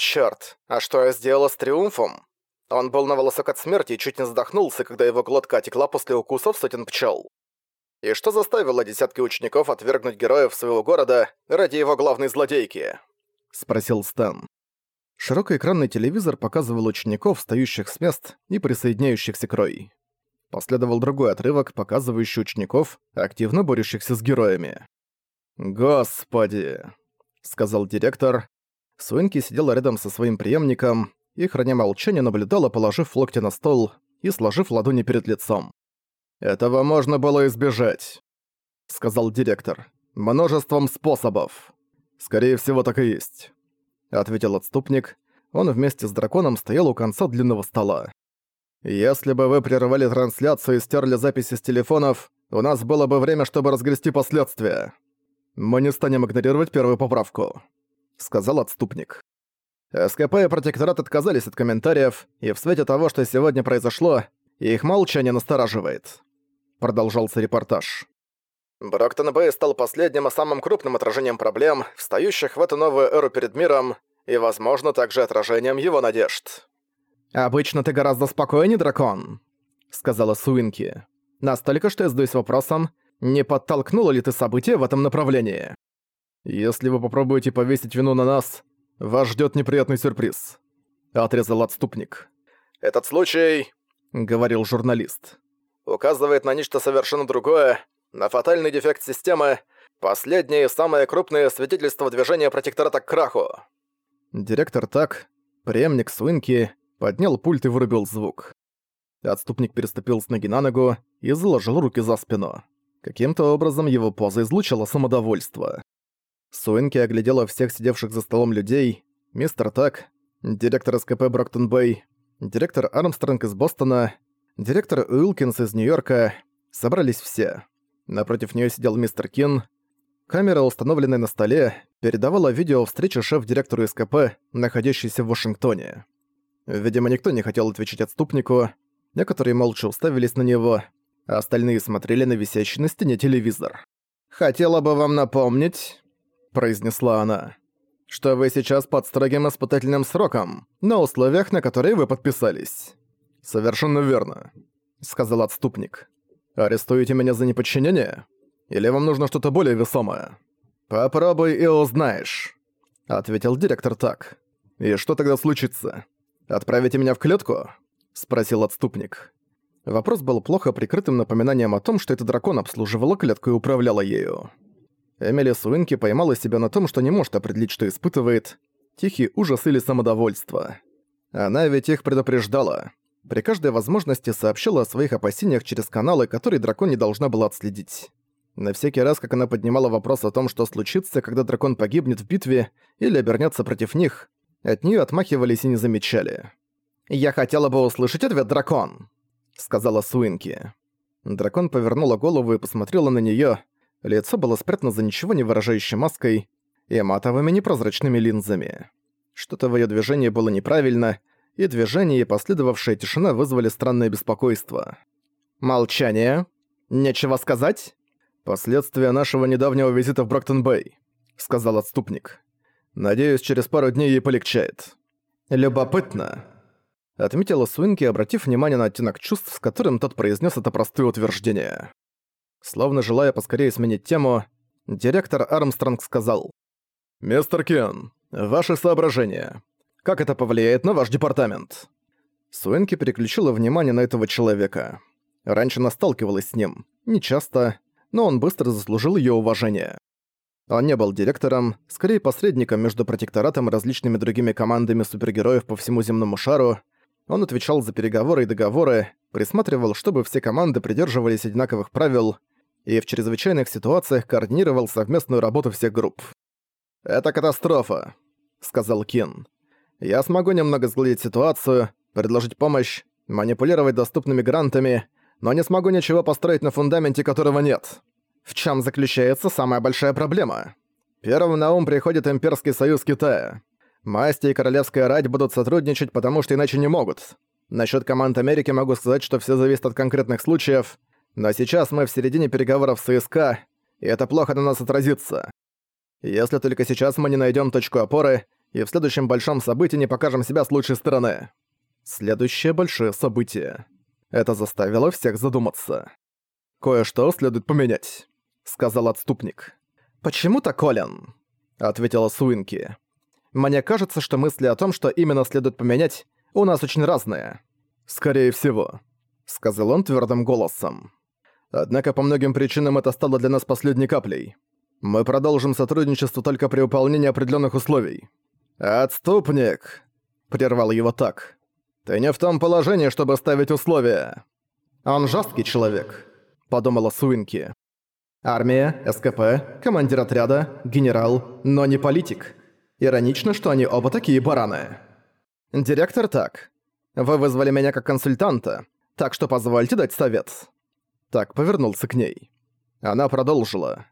Черт, а что я сделала с триумфом? Он был на волосок от смерти и чуть не задохнулся, когда его глотка отекла после укусов сотен пчел. И что заставило десятки учеников отвергнуть героев своего города ради его главной злодейки? Спросил Стэн. Широкоэкранный телевизор показывал учеников, встающих с мест и присоединяющихся к Рой. Последовал другой отрывок, показывающий учеников, активно борющихся с героями. «Господи!» — сказал директор, Суинки сидела рядом со своим преемником и, храня молчание, наблюдала, положив локти на стол и сложив ладони перед лицом. «Этого можно было избежать», — сказал директор. «Множеством способов». «Скорее всего, так и есть», — ответил отступник. Он вместе с драконом стоял у конца длинного стола. «Если бы вы прервали трансляцию и стерли записи с телефонов, у нас было бы время, чтобы разгрести последствия. Мы не станем игнорировать первую поправку», сказал отступник. СКП и протекторат отказались от комментариев, и в свете того, что сегодня произошло, их молчание настораживает. Продолжался репортаж. Броктон Бэй стал последним и самым крупным отражением проблем, встающих в эту новую эру перед миром, и, возможно, также отражением его надежд. «Обычно ты гораздо спокойнее, дракон», — сказала Суинки. «Настолько, что я задаюсь вопросом, не подтолкнуло ли ты события в этом направлении?» «Если вы попробуете повесить вину на нас, вас ждет неприятный сюрприз», — отрезал отступник. «Этот случай», — говорил журналист, — «указывает на нечто совершенно другое, на фатальный дефект системы, последнее и самое крупное свидетельство движения протектората к краху». Директор так, преемник Свинки, поднял пульт и вырубил звук. Отступник переступил с ноги на ногу и заложил руки за спину. Каким-то образом его поза излучила самодовольство. Суинки оглядела всех сидевших за столом людей, мистер Так, директор СКП Броктон-Бэй, директор Армстронг из Бостона, директор Уилкинс из Нью-Йорка. Собрались все. Напротив нее сидел мистер Кин. Камера, установленная на столе, передавала видео встречи шеф-директору СКП, находящейся в Вашингтоне. Видимо, никто не хотел отвечать отступнику. Некоторые молча уставились на него, а остальные смотрели на висящий на стене телевизор. «Хотела бы вам напомнить», произнесла она, что вы сейчас под строгим испытательным сроком, на условиях, на которые вы подписались. Совершенно верно, сказал отступник. Арестуете меня за неподчинение? Или вам нужно что-то более весомое? Попробуй и узнаешь, ответил директор так. И что тогда случится? Отправите меня в клетку? спросил отступник. Вопрос был плохо прикрытым напоминанием о том, что этот дракон обслуживала клетку и управляла ею. Эмили Суинки поймала себя на том, что не может определить, что испытывает. Тихий ужас или самодовольство. Она ведь их предупреждала. При каждой возможности сообщила о своих опасениях через каналы, которые дракон не должна была отследить. На всякий раз, как она поднимала вопрос о том, что случится, когда дракон погибнет в битве или обернется против них, от нее отмахивались и не замечали. «Я хотела бы услышать ответ, дракон!» — сказала Суинки. Дракон повернула голову и посмотрела на нее. Лицо было спрятано за ничего не выражающей маской и матовыми непрозрачными линзами. Что-то в ее движении было неправильно, и движение и последовавшая тишина вызвали странное беспокойство. «Молчание? Нечего сказать?» «Последствия нашего недавнего визита в Броктон-Бэй», — сказал отступник. «Надеюсь, через пару дней ей полегчает». «Любопытно», — отметила Суинки, обратив внимание на оттенок чувств, с которым тот произнес это простое утверждение. Словно желая поскорее сменить тему, директор Армстронг сказал. «Мистер Кен, ваши соображения. Как это повлияет на ваш департамент?» Суинки переключила внимание на этого человека. Раньше она сталкивалась с ним, нечасто, но он быстро заслужил ее уважение. Он не был директором, скорее посредником между протекторатом и различными другими командами супергероев по всему земному шару. Он отвечал за переговоры и договоры, присматривал, чтобы все команды придерживались одинаковых правил, и в чрезвычайных ситуациях координировал совместную работу всех групп. «Это катастрофа», — сказал Кин. «Я смогу немного сгладить ситуацию, предложить помощь, манипулировать доступными грантами, но не смогу ничего построить на фундаменте, которого нет. В чем заключается самая большая проблема? Первым на ум приходит Имперский союз Китая. Масти и Королевская Рать будут сотрудничать, потому что иначе не могут. Насчет команд Америки могу сказать, что все зависит от конкретных случаев — но сейчас мы в середине переговоров с ИСК, и это плохо на нас отразится. Если только сейчас мы не найдем точку опоры, и в следующем большом событии не покажем себя с лучшей стороны. Следующее большое событие. Это заставило всех задуматься. «Кое-что следует поменять», — сказал отступник. «Почему-то, Колин», — ответила Суинки. «Мне кажется, что мысли о том, что именно следует поменять, у нас очень разные». «Скорее всего», — сказал он твердым голосом. Однако по многим причинам это стало для нас последней каплей. Мы продолжим сотрудничество только при выполнении определенных условий. «Отступник!» — прервал его так. «Ты не в том положении, чтобы ставить условия!» «Он жесткий человек», — подумала Суинки. «Армия, СКП, командир отряда, генерал, но не политик. Иронично, что они оба такие бараны». «Директор так. Вы вызвали меня как консультанта, так что позвольте дать совет» так повернулся к ней. Она продолжила.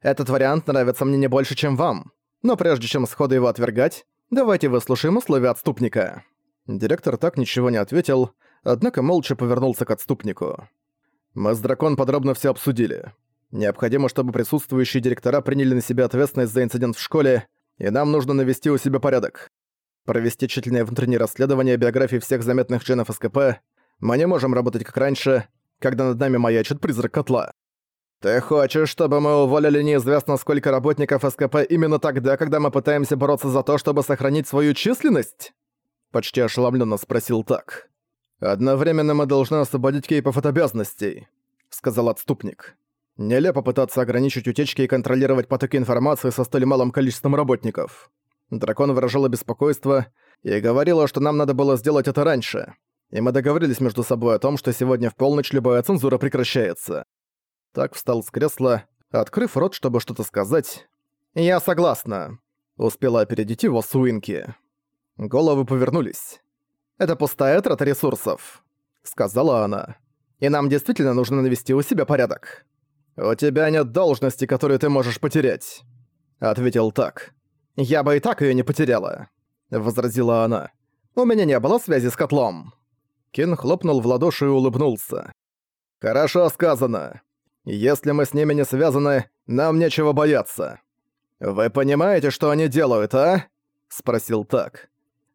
«Этот вариант нравится мне не больше, чем вам. Но прежде чем сходу его отвергать, давайте выслушаем условия отступника». Директор так ничего не ответил, однако молча повернулся к отступнику. «Мы с Дракон подробно все обсудили. Необходимо, чтобы присутствующие директора приняли на себя ответственность за инцидент в школе, и нам нужно навести у себя порядок. Провести тщательное внутреннее расследование биографии всех заметных членов СКП. Мы не можем работать как раньше, когда над нами маячит призрак котла. «Ты хочешь, чтобы мы уволили неизвестно сколько работников СКП именно тогда, когда мы пытаемся бороться за то, чтобы сохранить свою численность?» Почти ошеломленно спросил так. «Одновременно мы должны освободить Кейпов от обязанностей», — сказал отступник. «Нелепо пытаться ограничить утечки и контролировать потоки информации со столь малым количеством работников». Дракон выражал беспокойство и говорила, что нам надо было сделать это раньше и мы договорились между собой о том, что сегодня в полночь любая цензура прекращается». Так встал с кресла, открыв рот, чтобы что-то сказать. «Я согласна», — успела опередить его Суинки. Головы повернулись. «Это пустая трата ресурсов», — сказала она. «И нам действительно нужно навести у себя порядок». «У тебя нет должности, которую ты можешь потерять», — ответил так. «Я бы и так ее не потеряла», — возразила она. «У меня не было связи с котлом». Кин хлопнул в ладоши и улыбнулся. «Хорошо сказано. Если мы с ними не связаны, нам нечего бояться». «Вы понимаете, что они делают, а?» — спросил так.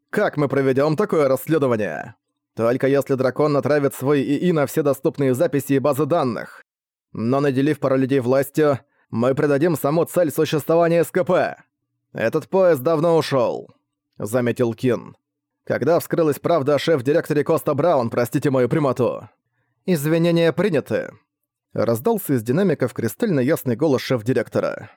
«Как мы проведем такое расследование?» «Только если дракон натравит свой ИИ на все доступные записи и базы данных. Но наделив пару людей властью, мы придадим саму цель существования СКП. Этот поезд давно ушел, заметил Кин когда вскрылась правда о шеф-директоре Коста Браун, простите мою прямоту. Извинения приняты. Раздался из динамиков кристально ясный голос шеф-директора.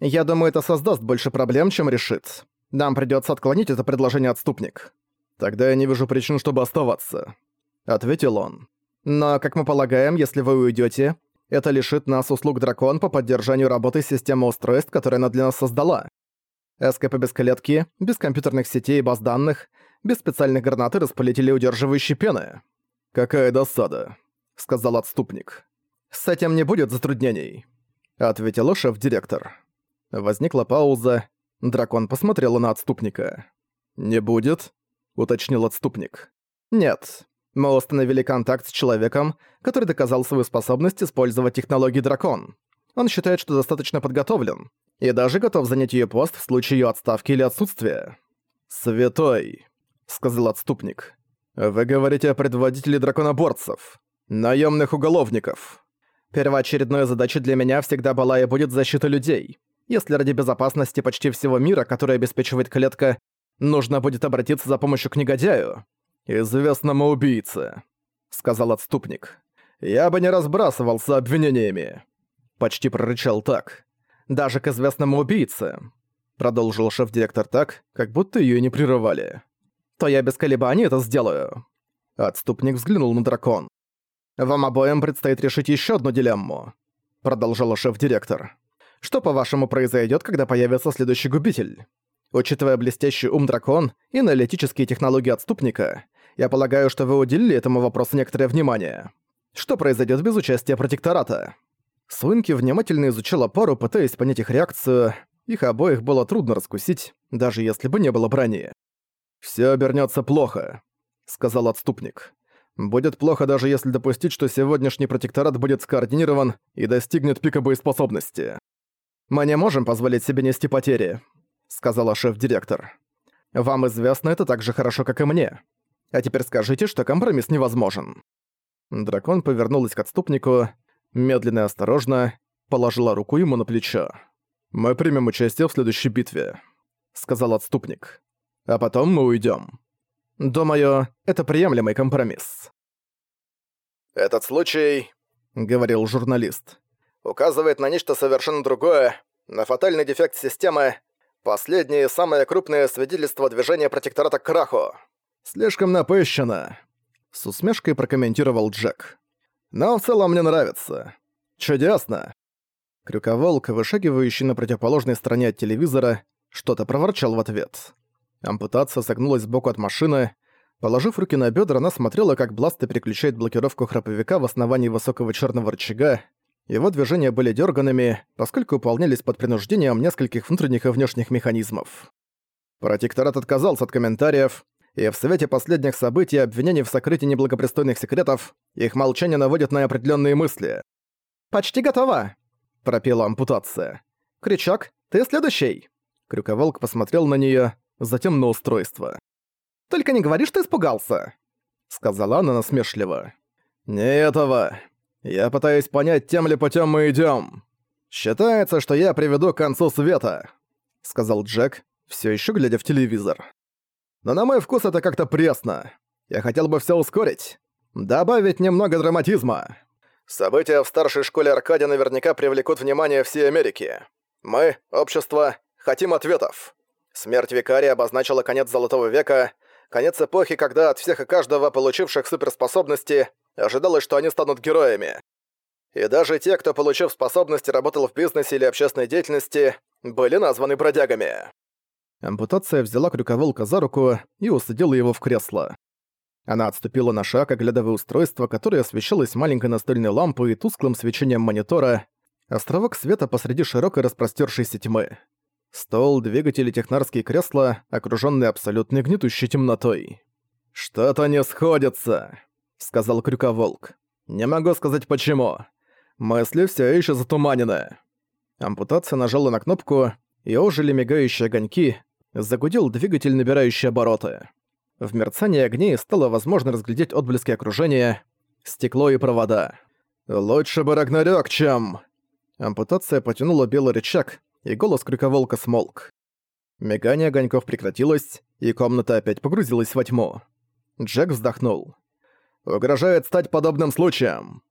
Я думаю, это создаст больше проблем, чем решит. Нам придётся отклонить это предложение отступник. Тогда я не вижу причин, чтобы оставаться, ответил он. Но, как мы полагаем, если вы уйдёте, это лишит нас услуг Дракон по поддержанию работы системы устройств, которые она для нас создала. СКП без клетки, без компьютерных сетей и баз данных — без специальной гранаты распылители удерживающие пены. «Какая досада», — сказал отступник. «С этим не будет затруднений», — ответил шеф-директор. Возникла пауза. Дракон посмотрел на отступника. «Не будет?» — уточнил отступник. «Нет. Мы установили контакт с человеком, который доказал свою способность использовать технологии дракон. Он считает, что достаточно подготовлен, и даже готов занять ее пост в случае ее отставки или отсутствия». «Святой!» — сказал отступник. «Вы говорите о предводителе драконоборцев, наемных уголовников. Первоочередной задачей для меня всегда была и будет защита людей. Если ради безопасности почти всего мира, который обеспечивает клетка, нужно будет обратиться за помощью к негодяю, известному убийце», — сказал отступник. «Я бы не разбрасывался обвинениями», — почти прорычал так. «Даже к известному убийце», — продолжил шеф-директор так, как будто ее не прерывали то я без колебаний это сделаю». Отступник взглянул на дракон. «Вам обоим предстоит решить еще одну дилемму», — продолжал шеф-директор. «Что, по-вашему, произойдет, когда появится следующий губитель? Учитывая блестящий ум дракон и аналитические технологии отступника, я полагаю, что вы уделили этому вопросу некоторое внимание. Что произойдет без участия протектората?» Суинки внимательно изучила пару, пытаясь понять их реакцию. Их обоих было трудно раскусить, даже если бы не было брони. «Все обернется плохо», — сказал отступник. «Будет плохо, даже если допустить, что сегодняшний протекторат будет скоординирован и достигнет пика боеспособности». «Мы не можем позволить себе нести потери», — сказала шеф-директор. «Вам известно это так же хорошо, как и мне. А теперь скажите, что компромисс невозможен». Дракон повернулась к отступнику, медленно и осторожно положила руку ему на плечо. «Мы примем участие в следующей битве», — сказал отступник а потом мы уйдем. Думаю, это приемлемый компромисс». «Этот случай», — говорил журналист, — «указывает на нечто совершенно другое, на фатальный дефект системы, последнее и самое крупное свидетельство движения протектората к краху». «Слишком напыщено», — с усмешкой прокомментировал Джек. «Но в целом мне нравится. Чудесно». Крюковолк, вышагивающий на противоположной стороне от телевизора, что-то проворчал в ответ. Ампутация согнулась сбоку от машины. Положив руки на бедра, она смотрела, как Бласта переключает блокировку храповика в основании высокого черного рычага. Его движения были дерганными, поскольку выполнялись под принуждением нескольких внутренних и внешних механизмов. Протекторат отказался от комментариев, и в свете последних событий и обвинений в сокрытии неблагопристойных секретов их молчание наводит на определенные мысли. «Почти готова!» – пропела ампутация. «Крючок, ты следующий!» Крюковолк посмотрел на нее, затем на устройство. «Только не говори, что испугался!» Сказала она насмешливо. «Не этого. Я пытаюсь понять, тем ли путем мы идем. Считается, что я приведу к концу света», сказал Джек, все еще глядя в телевизор. «Но на мой вкус это как-то пресно. Я хотел бы все ускорить. Добавить немного драматизма. События в старшей школе Аркадия наверняка привлекут внимание всей Америки. Мы, общество, хотим ответов. Смерть викария обозначила конец Золотого века, конец эпохи, когда от всех и каждого, получивших суперспособности, ожидалось, что они станут героями. И даже те, кто, получив способности, работал в бизнесе или общественной деятельности, были названы бродягами. Ампутация взяла крюковолка за руку и усадила его в кресло. Она отступила на шаг, оглядывая устройство, которое освещалось маленькой настольной лампой и тусклым свечением монитора, островок света посреди широкой распростершейся тьмы. Стол, двигатели, технарские кресла, окружённые абсолютной гнетущей темнотой. «Что-то не сходится», — сказал Крюковолк. «Не могу сказать почему. Мысли всё ещё затуманены». Ампутация нажала на кнопку, и ожили мигающие огоньки, загудел двигатель, набирающий обороты. В мерцании огней стало возможно разглядеть отблески окружения, стекло и провода. «Лучше бы Рагнарёк, чем...» Ампутация потянула белый рычаг, и голос крюковолка смолк. Мигание огоньков прекратилось, и комната опять погрузилась во тьму. Джек вздохнул. «Угрожает стать подобным случаем!»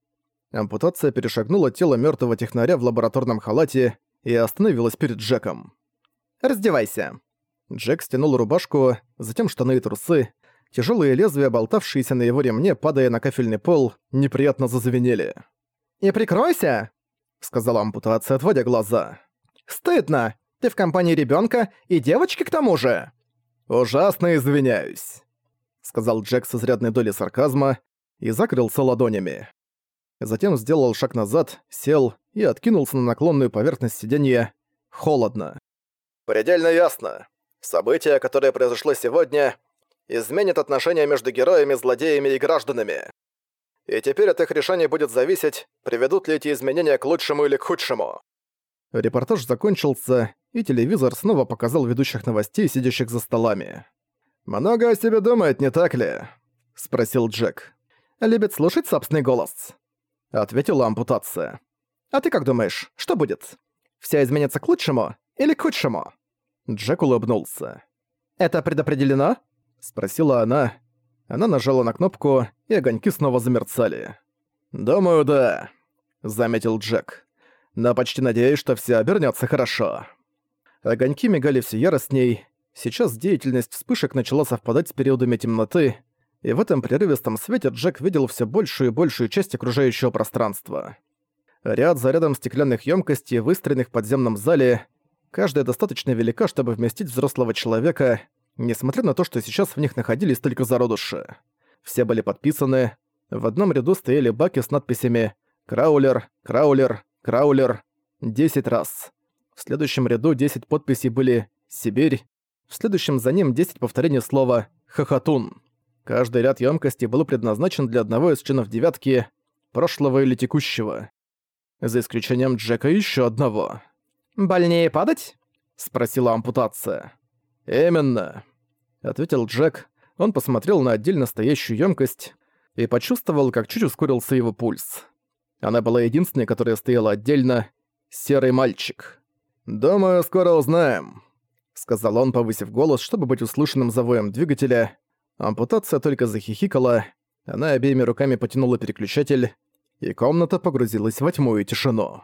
Ампутация перешагнула тело мертвого технаря в лабораторном халате и остановилась перед Джеком. «Раздевайся!» Джек стянул рубашку, затем штаны и трусы. Тяжелые лезвия, болтавшиеся на его ремне, падая на кафельный пол, неприятно зазвенели. «И прикройся!» — сказала ампутация, отводя глаза. Стыдно! Ты в компании ребенка и девочки к тому же!» «Ужасно извиняюсь», — сказал Джек с изрядной долей сарказма и закрылся ладонями. Затем сделал шаг назад, сел и откинулся на наклонную поверхность сиденья. Холодно. «Предельно ясно. Событие, которое произошло сегодня, изменит отношения между героями, злодеями и гражданами. И теперь от их решения будет зависеть, приведут ли эти изменения к лучшему или к худшему. Репортаж закончился, и телевизор снова показал ведущих новостей, сидящих за столами. «Много о себе думает, не так ли?» — спросил Джек. «Любит слушать собственный голос», — ответила ампутация. «А ты как думаешь, что будет? Вся изменится к лучшему или к худшему?» Джек улыбнулся. «Это предопределено?» — спросила она. Она нажала на кнопку, и огоньки снова замерцали. «Думаю, да», — заметил Джек но почти надеюсь, что все обернется хорошо. Огоньки мигали все яростней. Сейчас деятельность вспышек начала совпадать с периодами темноты, и в этом прерывистом свете Джек видел все большую и большую часть окружающего пространства. Ряд за рядом стеклянных емкостей, выстроенных в подземном зале, каждая достаточно велика, чтобы вместить взрослого человека, несмотря на то, что сейчас в них находились только зародыши. Все были подписаны, в одном ряду стояли баки с надписями «Краулер», «Краулер», Краулер, 10 раз. В следующем ряду 10 подписей были «Сибирь», в следующем за ним 10 повторений слова «Хохотун». Каждый ряд ёмкости был предназначен для одного из членов «девятки», прошлого или текущего. За исключением Джека еще одного. «Больнее падать?» — спросила ампутация. «Именно», — ответил Джек. Он посмотрел на отдельно стоящую ёмкость и почувствовал, как чуть ускорился его пульс. Она была единственной, которая стояла отдельно. Серый мальчик. «Думаю, скоро узнаем», — сказал он, повысив голос, чтобы быть услышанным за воем двигателя. Ампутация только захихикала. Она обеими руками потянула переключатель, и комната погрузилась во тьму и тишину.